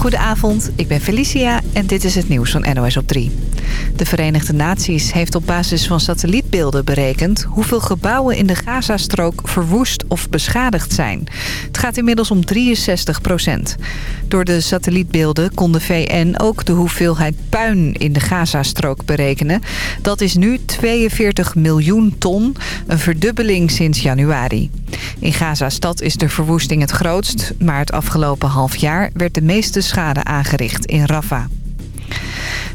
Goedenavond, ik ben Felicia en dit is het nieuws van NOS op 3. De Verenigde Naties heeft op basis van satellietbeelden berekend... hoeveel gebouwen in de Gazastrook verwoest of beschadigd zijn. Het gaat inmiddels om 63 procent. Door de satellietbeelden kon de VN ook de hoeveelheid puin in de Gazastrook berekenen. Dat is nu 42 miljoen ton, een verdubbeling sinds januari. In Gazastad is de verwoesting het grootst... maar het afgelopen half jaar werd de meeste schade aangericht in Rafah.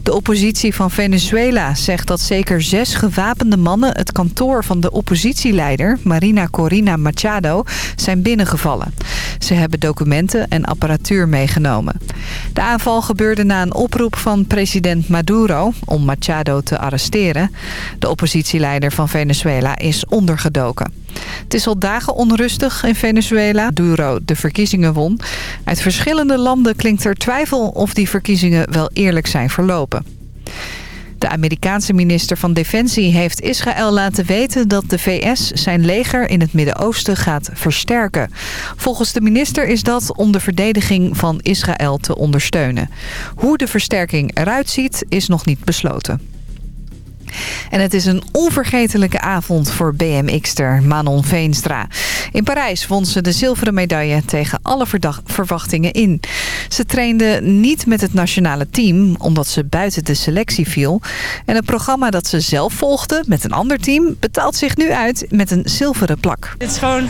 De oppositie van Venezuela zegt dat zeker zes gewapende mannen... het kantoor van de oppositieleider, Marina Corina Machado, zijn binnengevallen. Ze hebben documenten en apparatuur meegenomen. De aanval gebeurde na een oproep van president Maduro om Machado te arresteren. De oppositieleider van Venezuela is ondergedoken. Het is al dagen onrustig in Venezuela. Maduro de verkiezingen won. Uit verschillende landen klinkt er twijfel of die verkiezingen wel eerlijk zijn verlopen. De Amerikaanse minister van Defensie heeft Israël laten weten dat de VS zijn leger in het Midden-Oosten gaat versterken. Volgens de minister is dat om de verdediging van Israël te ondersteunen. Hoe de versterking eruit ziet is nog niet besloten. En het is een onvergetelijke avond voor BMX'er Manon Veenstra. In Parijs won ze de zilveren medaille tegen alle verwachtingen in. Ze trainde niet met het nationale team, omdat ze buiten de selectie viel. En het programma dat ze zelf volgde met een ander team... betaalt zich nu uit met een zilveren plak. Het is gewoon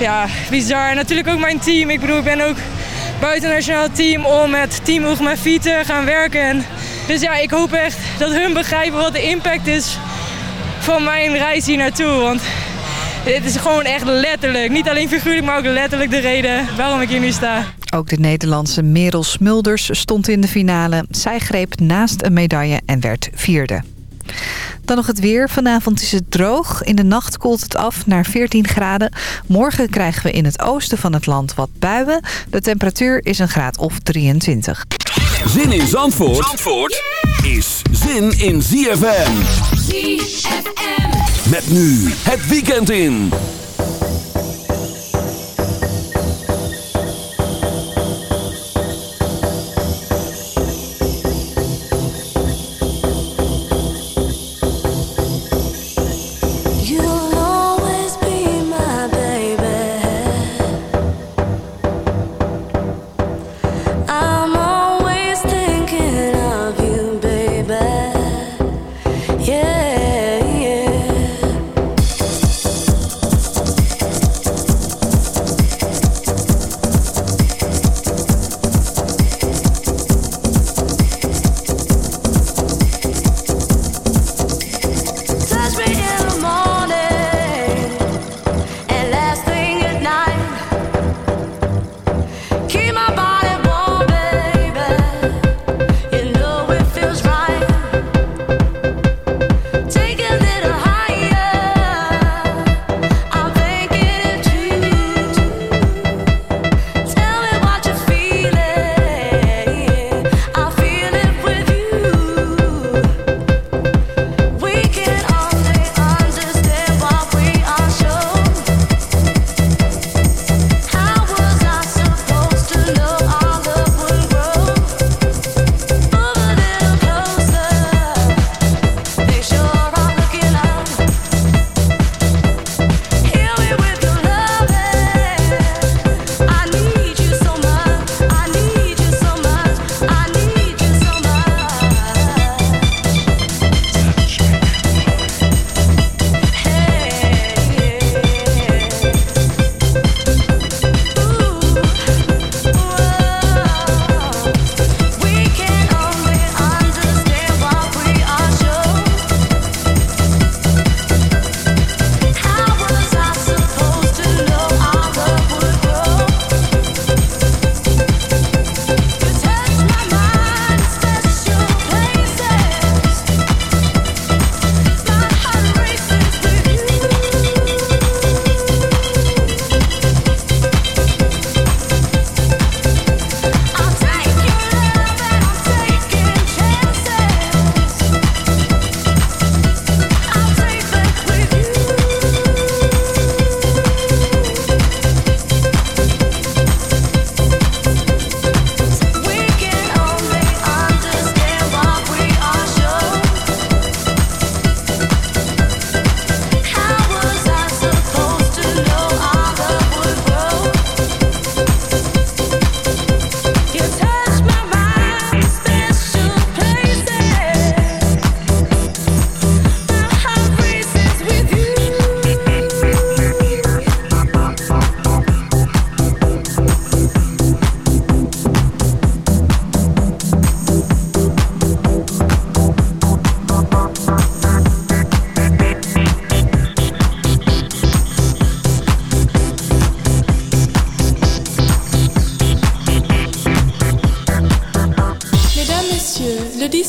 ja, bizar. Natuurlijk ook mijn team. Ik bedoel, ik ben ook buiten nationaal team om met Team Oeg mijn fiets te gaan werken... Dus ja, ik hoop echt dat hun begrijpen wat de impact is van mijn reis hier naartoe. Want dit is gewoon echt letterlijk, niet alleen figuurlijk, maar ook letterlijk de reden waarom ik hier nu sta. Ook de Nederlandse Merel Smulders stond in de finale. Zij greep naast een medaille en werd vierde. Dan nog het weer. Vanavond is het droog. In de nacht koelt het af naar 14 graden. Morgen krijgen we in het oosten van het land wat buien. De temperatuur is een graad of 23. Zin in Zandvoort, Zandvoort is zin in ZFM. ZFM. Met nu het weekend in.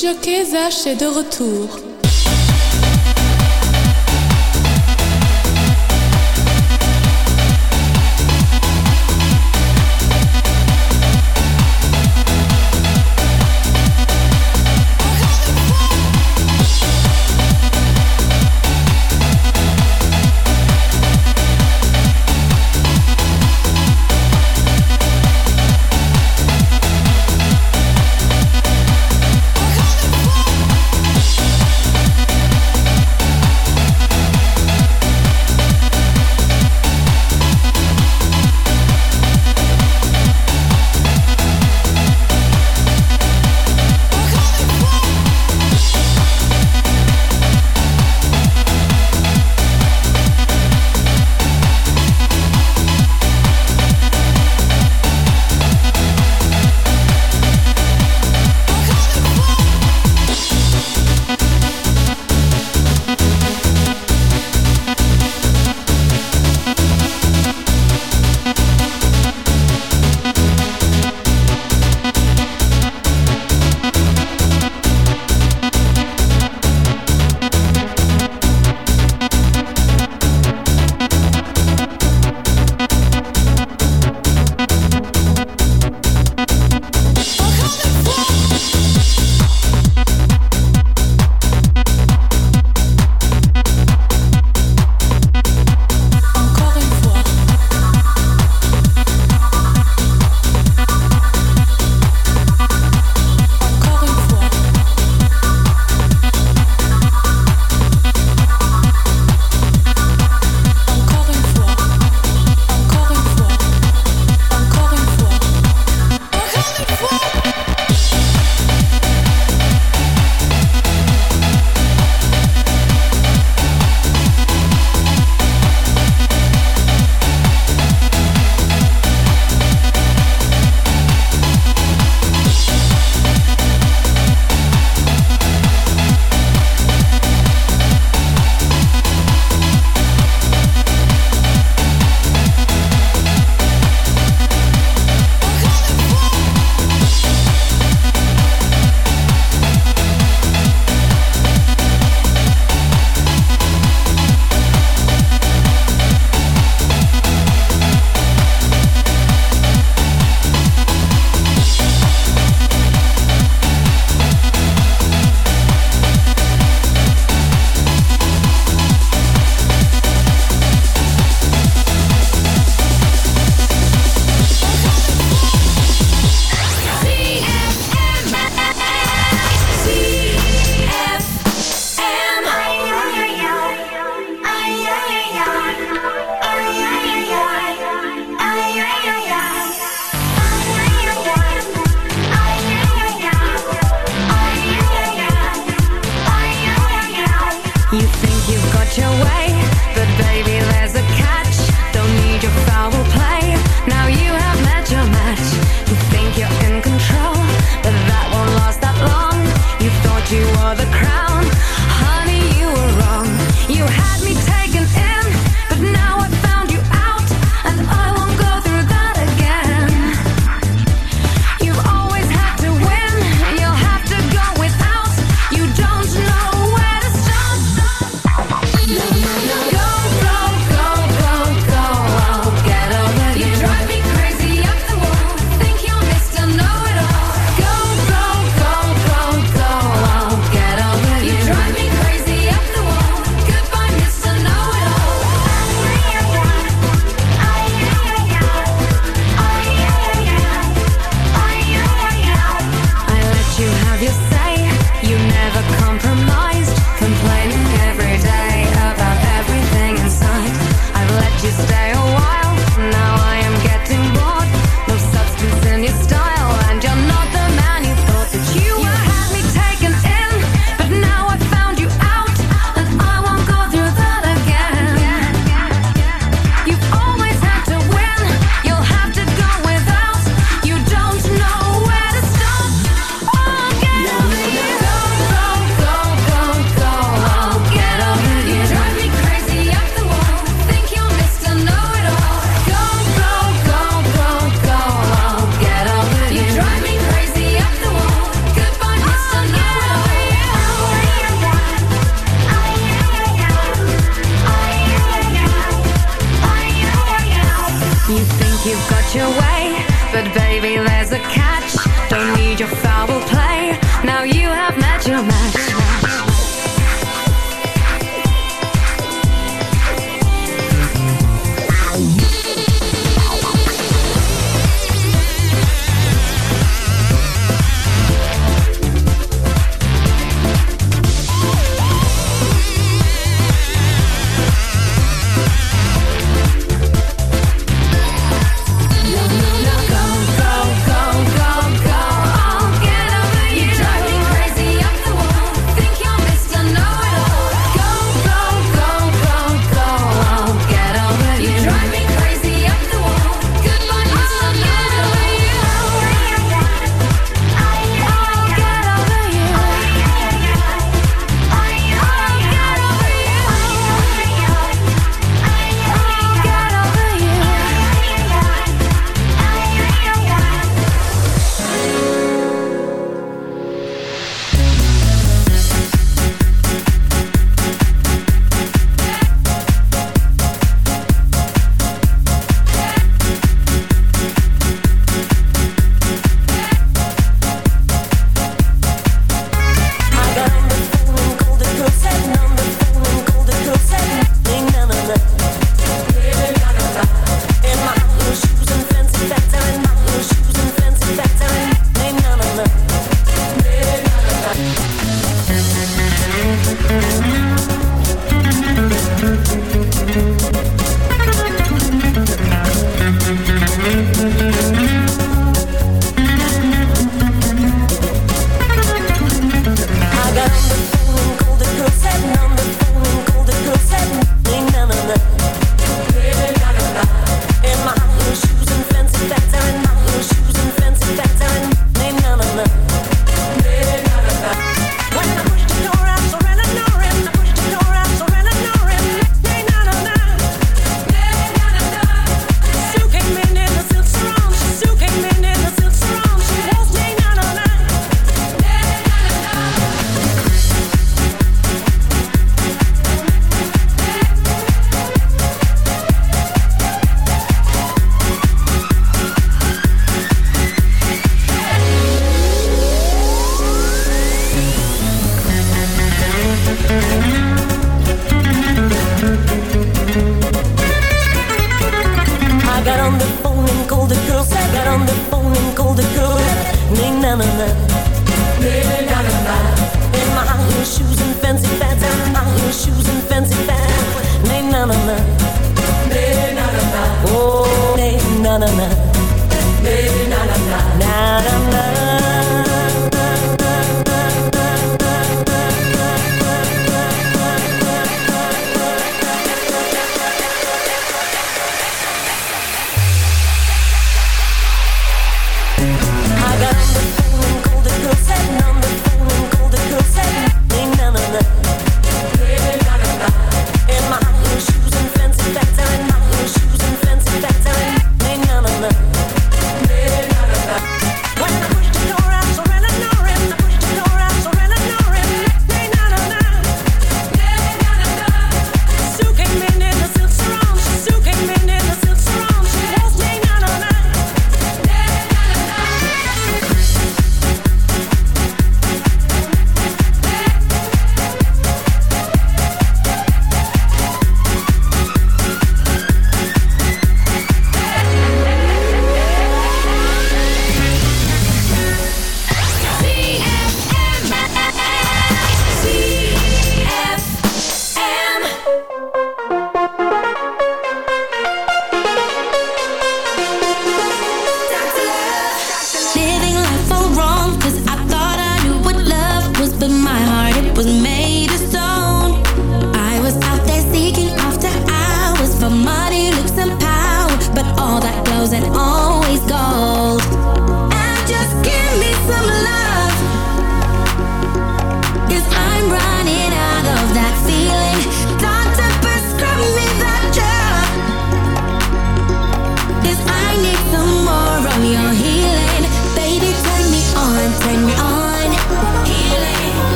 Studio Kesach est de retour.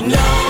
No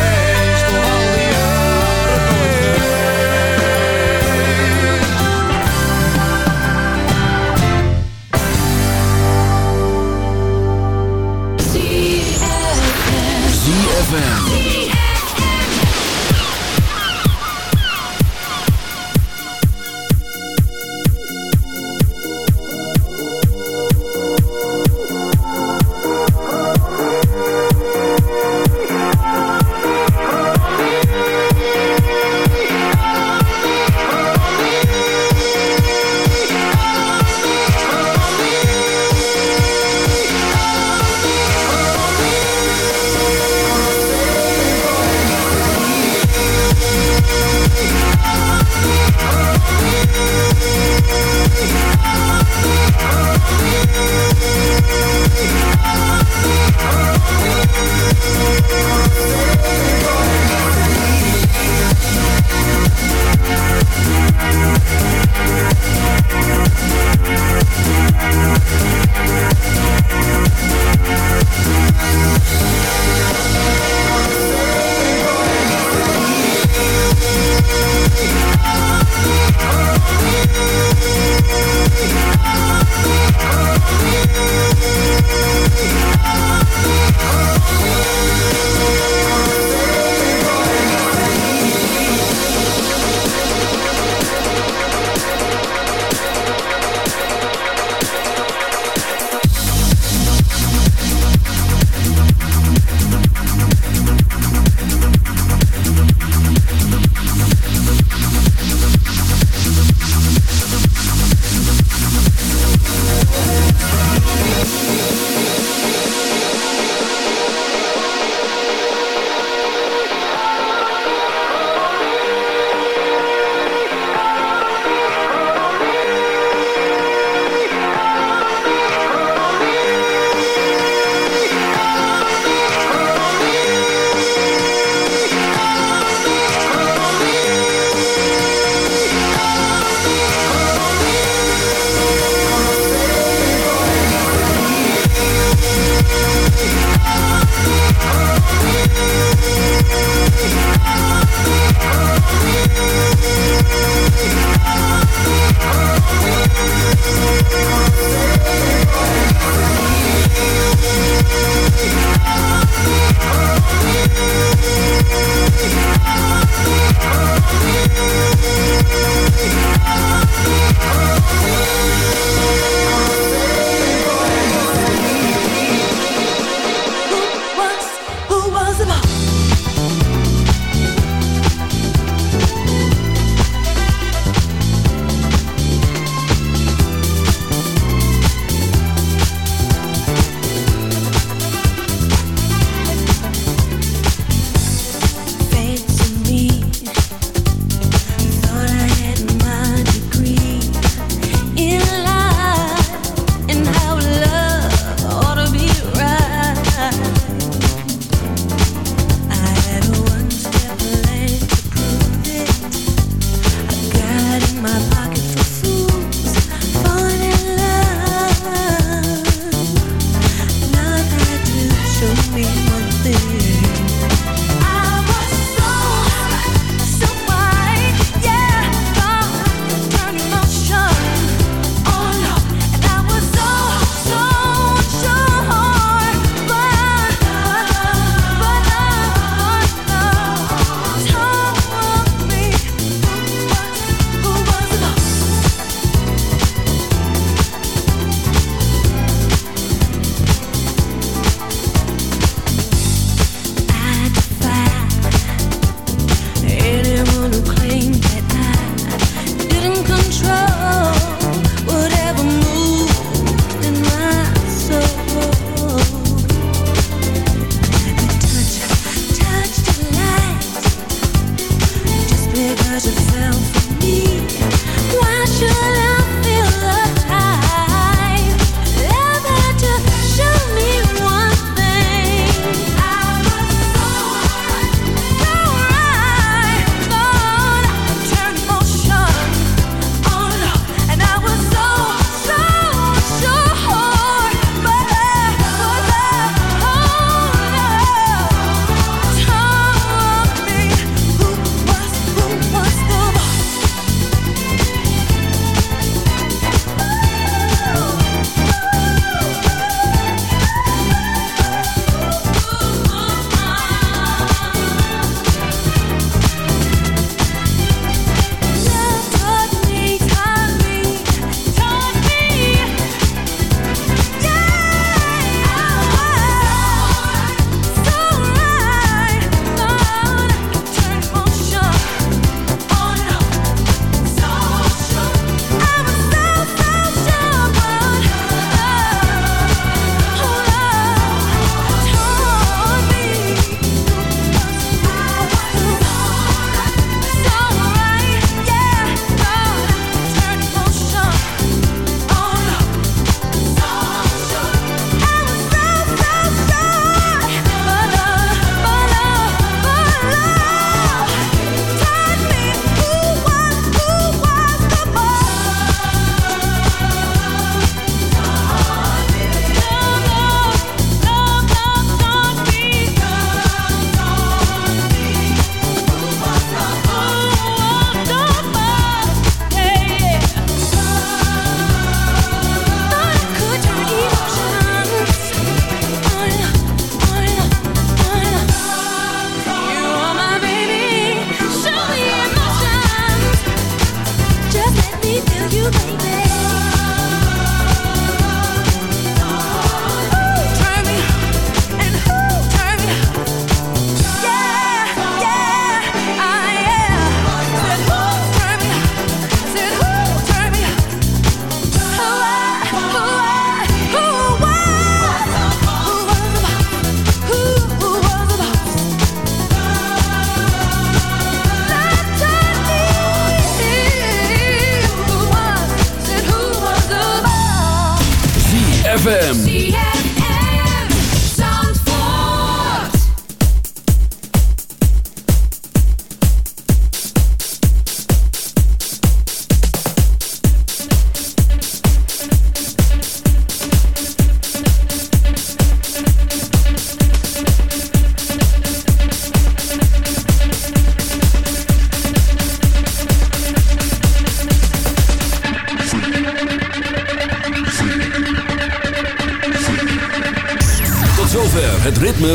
ZFM.